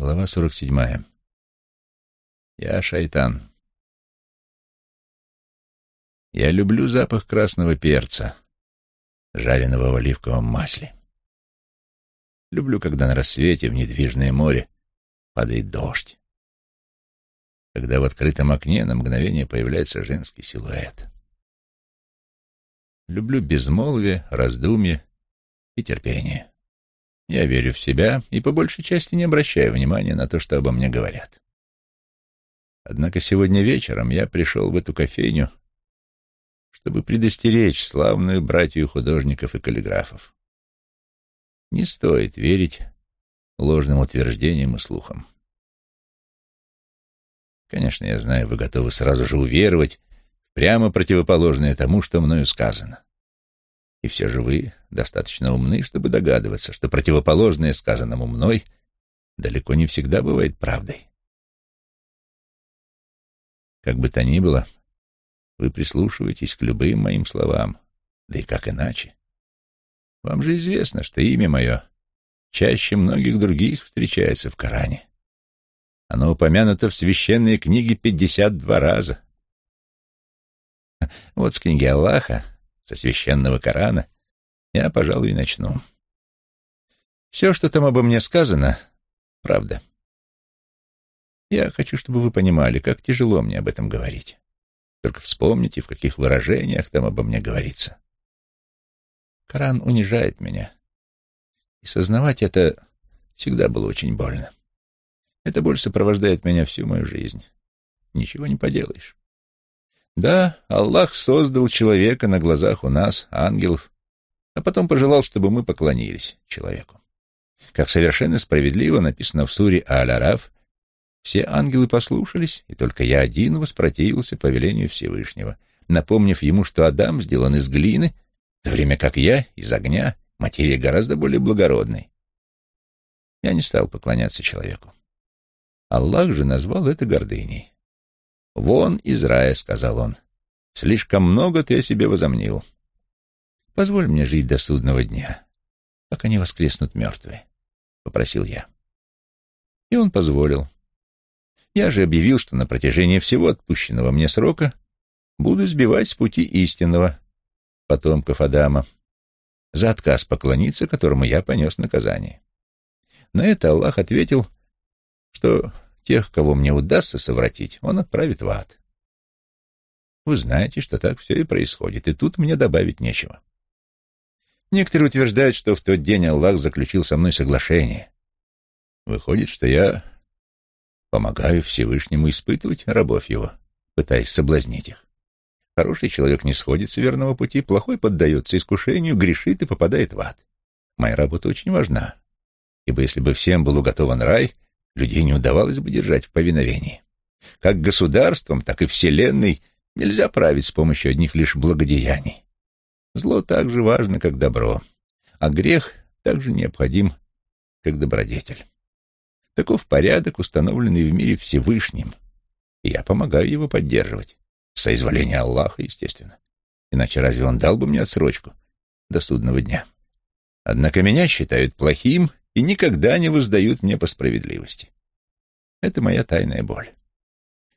Глава сорок седьмая. Я шайтан. Я люблю запах красного перца, жареного в оливковом масле. Люблю, когда на рассвете в недвижное море падает дождь. Когда в открытом окне на мгновение появляется женский силуэт. Люблю безмолвие, раздумье и терпение. Я верю в себя и по большей части не обращаю внимания на то, что обо мне говорят. Однако сегодня вечером я пришел в эту кофейню, чтобы предостеречь славную братью художников и каллиграфов. Не стоит верить ложным утверждениям и слухам. Конечно, я знаю, вы готовы сразу же уверовать прямо противоположное тому, что мною сказано. И все же вы достаточно умны, чтобы догадываться, что противоположное сказанному мной далеко не всегда бывает правдой. Как бы то ни было, вы прислушиваетесь к любым моим словам, да и как иначе. Вам же известно, что имя мое чаще многих других встречается в Коране. Оно упомянуто в священной книге пятьдесят два раза. Вот с книги Аллаха, со священного Корана, я, пожалуй, начну. Все, что там обо мне сказано, правда. Я хочу, чтобы вы понимали, как тяжело мне об этом говорить. Только вспомните, в каких выражениях там обо мне говорится. Коран унижает меня. И сознавать это всегда было очень больно. Эта боль сопровождает меня всю мою жизнь. Ничего не поделаешь. Да, Аллах создал человека на глазах у нас, ангелов, а потом пожелал, чтобы мы поклонились человеку. Как совершенно справедливо написано в суре Аль-Араф, все ангелы послушались, и только я один воспротивился повелению Всевышнего, напомнив ему, что Адам сделан из глины, в то время как я — из огня, материя гораздо более благородной. Я не стал поклоняться человеку. Аллах же назвал это гордыней. «Вон из рая», — сказал он, — «слишком много ты о себе возомнил. Позволь мне жить до судного дня, пока не воскреснут мертвые», — попросил я. И он позволил. Я же объявил, что на протяжении всего отпущенного мне срока буду сбивать с пути истинного, потомков Адама, за отказ поклониться, которому я понес наказание. На это Аллах ответил, что тех, кого мне удастся совратить, он отправит в ад. Вы знаете, что так все и происходит, и тут мне добавить нечего. Некоторые утверждают, что в тот день Аллах заключил со мной соглашение. Выходит, что я помогаю Всевышнему испытывать рабов его, пытаясь соблазнить их. Хороший человек не сходит с верного пути, плохой поддается искушению, грешит и попадает в ад. Моя работа очень важна, ибо если бы всем был уготован рай, людей не удавалось бы держать в повиновении. Как государством, так и вселенной нельзя править с помощью одних лишь благодеяний. Зло так же важно, как добро, а грех так же необходим, как добродетель. Таков порядок, установленный в мире Всевышним, и я помогаю его поддерживать. Соизволение Аллаха, естественно. Иначе разве он дал бы мне отсрочку до судного дня? Однако меня считают плохим и никогда не воздают мне по справедливости. Это моя тайная боль.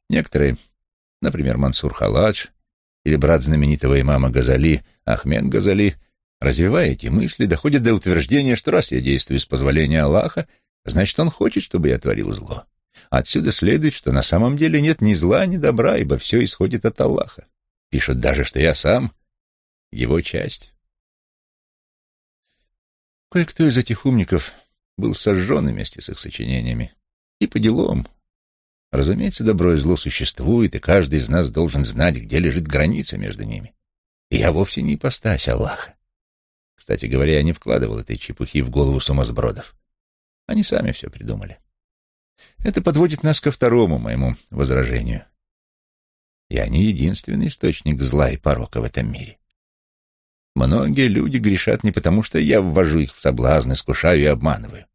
Некоторые, например, Мансур Халадж или брат знаменитого имама Газали, Ахмед Газали, развивая эти мысли, доходят до утверждения, что раз я действую с позволения Аллаха, значит, он хочет, чтобы я творил зло. Отсюда следует, что на самом деле нет ни зла, ни добра, ибо все исходит от Аллаха. Пишут даже, что я сам — его часть. Кое-кто из этих умников был сожжен вместе с их сочинениями. И по делам. Разумеется, добро и зло существует, и каждый из нас должен знать, где лежит граница между ними. И я вовсе не ипостась Аллаха. Кстати говоря, я не вкладывал этой чепухи в голову сумасбродов. Они сами все придумали. Это подводит нас ко второму моему возражению. Я не единственный источник зла и порока в этом мире. Многие люди грешат не потому, что я ввожу их в соблазн, искушаю и обманываю,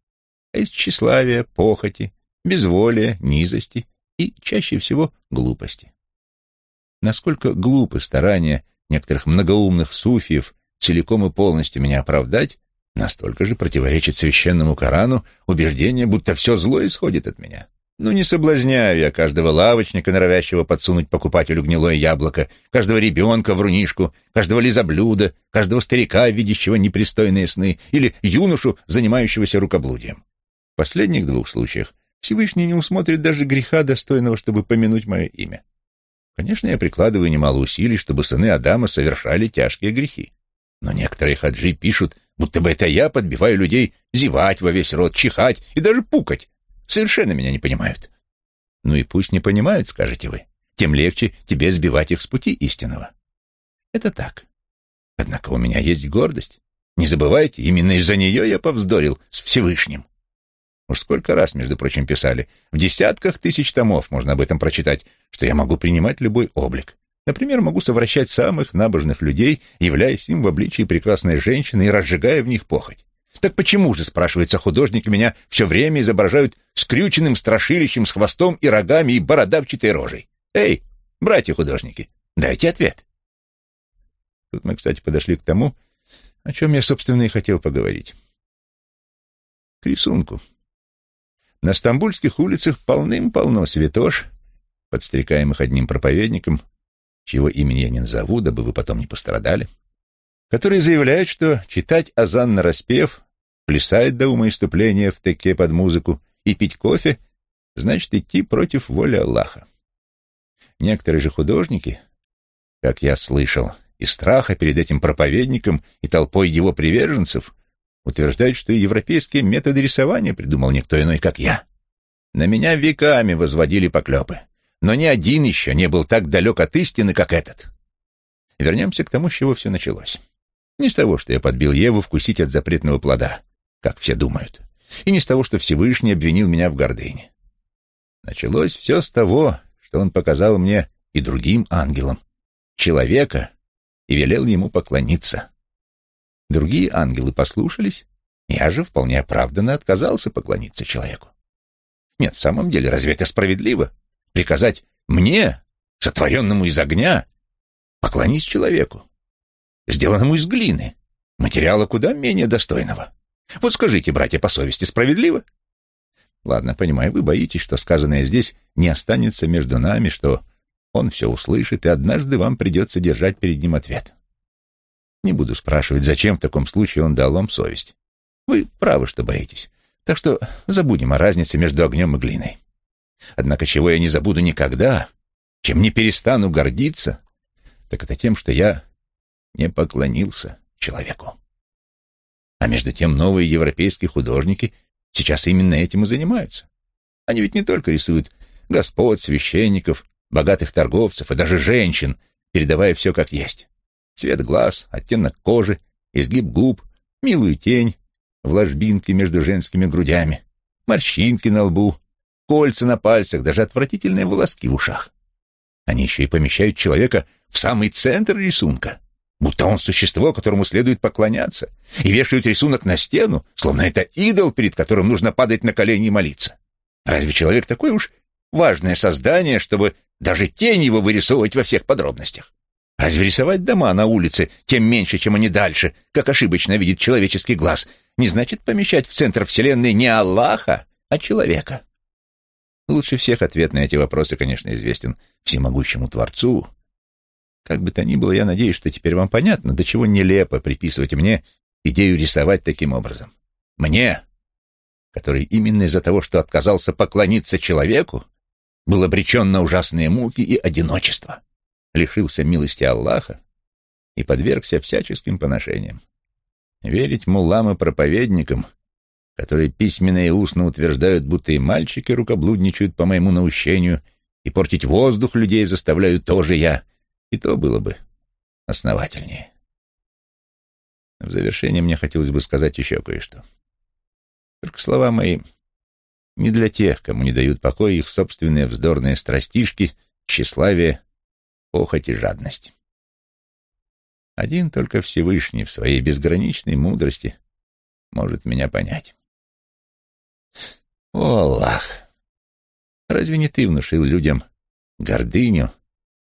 из тщеславия, похоти, безволия, низости и, чаще всего, глупости. Насколько глупы старания некоторых многоумных суфиев целиком и полностью меня оправдать, настолько же противоречит священному Корану убеждение, будто все зло исходит от меня. Ну, не соблазняю я каждого лавочника, норовящего подсунуть покупателю гнилое яблоко, каждого ребенка врунишку, каждого лизоблюда, каждого старика, видящего непристойные сны, или юношу, занимающегося рукоблудием. Последних двух случаях Всевышний не усмотрит даже греха, достойного, чтобы помянуть мое имя. Конечно, я прикладываю немало усилий, чтобы сыны Адама совершали тяжкие грехи. Но некоторые хаджи пишут, будто бы это я подбиваю людей зевать во весь рот, чихать и даже пукать. Совершенно меня не понимают. Ну и пусть не понимают, скажете вы. Тем легче тебе сбивать их с пути истинного. Это так. Однако у меня есть гордость. Не забывайте, именно из-за нее я повздорил с Всевышним. Уж сколько раз, между прочим, писали. В десятках тысяч томов можно об этом прочитать, что я могу принимать любой облик. Например, могу совращать самых набожных людей, являясь им в обличии прекрасной женщины и разжигая в них похоть. Так почему же, спрашивается художники, меня все время изображают скрюченным страшилищем с хвостом и рогами и бородавчатой рожей? Эй, братья-художники, дайте ответ. Тут мы, кстати, подошли к тому, о чем я, собственно, и хотел поговорить. К рисунку. На стамбульских улицах полным-полно святош, подстрекаемых одним проповедником, чьего имени я не назову, дабы вы потом не пострадали, которые заявляют, что читать азан на распев, плясать до умоиступления в теке под музыку и пить кофе значит идти против воли Аллаха. Некоторые же художники, как я слышал, из страха перед этим проповедником и толпой его приверженцев, утверждают, что и европейские методы рисования придумал никто иной, как я. На меня веками возводили поклепы, но ни один еще не был так далек от истины, как этот. Вернемся к тому, с чего все началось. Не с того, что я подбил Еву вкусить от запретного плода, как все думают, и не с того, что Всевышний обвинил меня в гордыне. Началось все с того, что он показал мне и другим ангелам человека и велел ему поклониться. Другие ангелы послушались, я же вполне оправданно отказался поклониться человеку. Нет, в самом деле, разве это справедливо? Приказать мне, сотворенному из огня, поклонись человеку, сделанному из глины, материала куда менее достойного. Вот скажите, братья, по совести, справедливо? Ладно, понимаю, вы боитесь, что сказанное здесь не останется между нами, что он все услышит, и однажды вам придется держать перед ним ответ. Не буду спрашивать, зачем в таком случае он дал вам совесть. Вы правы, что боитесь. Так что забудем о разнице между огнем и глиной. Однако чего я не забуду никогда, чем не перестану гордиться, так это тем, что я не поклонился человеку. А между тем новые европейские художники сейчас именно этим и занимаются. Они ведь не только рисуют господ, священников, богатых торговцев и даже женщин, передавая все как есть. Цвет глаз, оттенок кожи, изгиб губ, милую тень в ложбинке между женскими грудями, морщинки на лбу, кольца на пальцах, даже отвратительные волоски в ушах. Они еще и помещают человека в самый центр рисунка, будто он существо, которому следует поклоняться, и вешают рисунок на стену, словно это идол, перед которым нужно падать на колени и молиться. Разве человек такое уж важное создание, чтобы даже тень его вырисовывать во всех подробностях? Разве рисовать дома на улице тем меньше, чем они дальше, как ошибочно видит человеческий глаз, не значит помещать в центр Вселенной не Аллаха, а человека? Лучше всех ответ на эти вопросы, конечно, известен всемогущему Творцу. Как бы то ни было, я надеюсь, что теперь вам понятно, до чего нелепо приписывать мне идею рисовать таким образом. Мне, который именно из-за того, что отказался поклониться человеку, был обречен на ужасные муки и одиночество лишился милости Аллаха и подвергся всяческим поношениям. Верить муллам и проповедникам, которые письменно и устно утверждают, будто и мальчики рукоблудничают по моему наущению, и портить воздух людей заставляю тоже я, и то было бы основательнее. В завершение мне хотелось бы сказать еще кое-что. Только слова мои не для тех, кому не дают покоя их собственные вздорные страстишки, тщеславие похоть и жадность. Один только Всевышний в своей безграничной мудрости может меня понять. О, Аллах! Разве не ты внушил людям гордыню,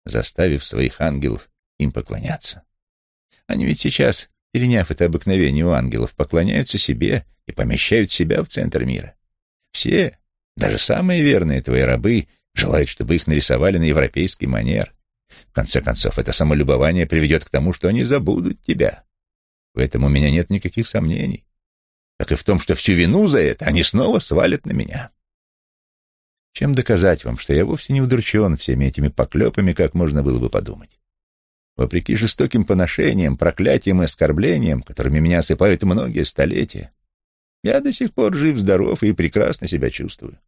заставив своих ангелов им поклоняться? Они ведь сейчас переняв это обыкновение у ангелов, поклоняются себе и помещают себя в центр мира. Все, даже самые верные твои рабы, желают, чтобы их нарисовали на европейский манер. В конце концов, это самолюбование приведет к тому, что они забудут тебя. В этом у меня нет никаких сомнений. Как и в том, что всю вину за это они снова свалят на меня. Чем доказать вам, что я вовсе не удручен всеми этими поклепами, как можно было бы подумать? Вопреки жестоким поношениям, проклятиям и оскорблениям, которыми меня осыпают многие столетия, я до сих пор жив-здоров и прекрасно себя чувствую.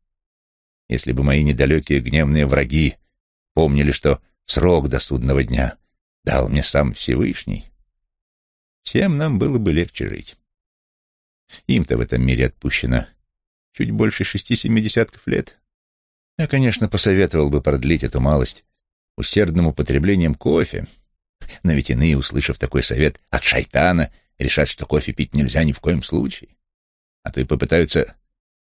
Если бы мои недалекие гневные враги помнили, что срок до судного дня дал мне сам Всевышний, всем нам было бы легче жить. Им-то в этом мире отпущено чуть больше шести-семи десятков лет. Я, конечно, посоветовал бы продлить эту малость усердным употреблением кофе, но ведь иные, услышав такой совет от шайтана, решат, что кофе пить нельзя ни в коем случае, а то и попытаются,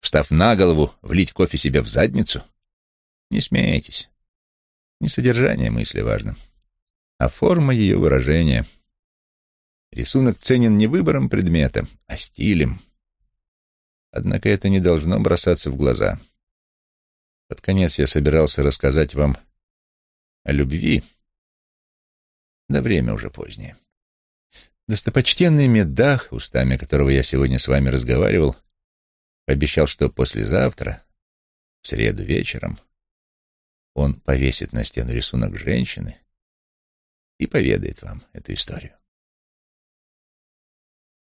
встав на голову, влить кофе себе в задницу. Не смейтесь. Не содержание мысли важно, а форма ее выражения. Рисунок ценен не выбором предмета, а стилем. Однако это не должно бросаться в глаза. Под конец я собирался рассказать вам о любви, да время уже позднее. Достопочтенный Меддах, устами которого я сегодня с вами разговаривал, пообещал, что послезавтра, в среду вечером, он повесит на стену рисунок женщины и поведает вам эту историю.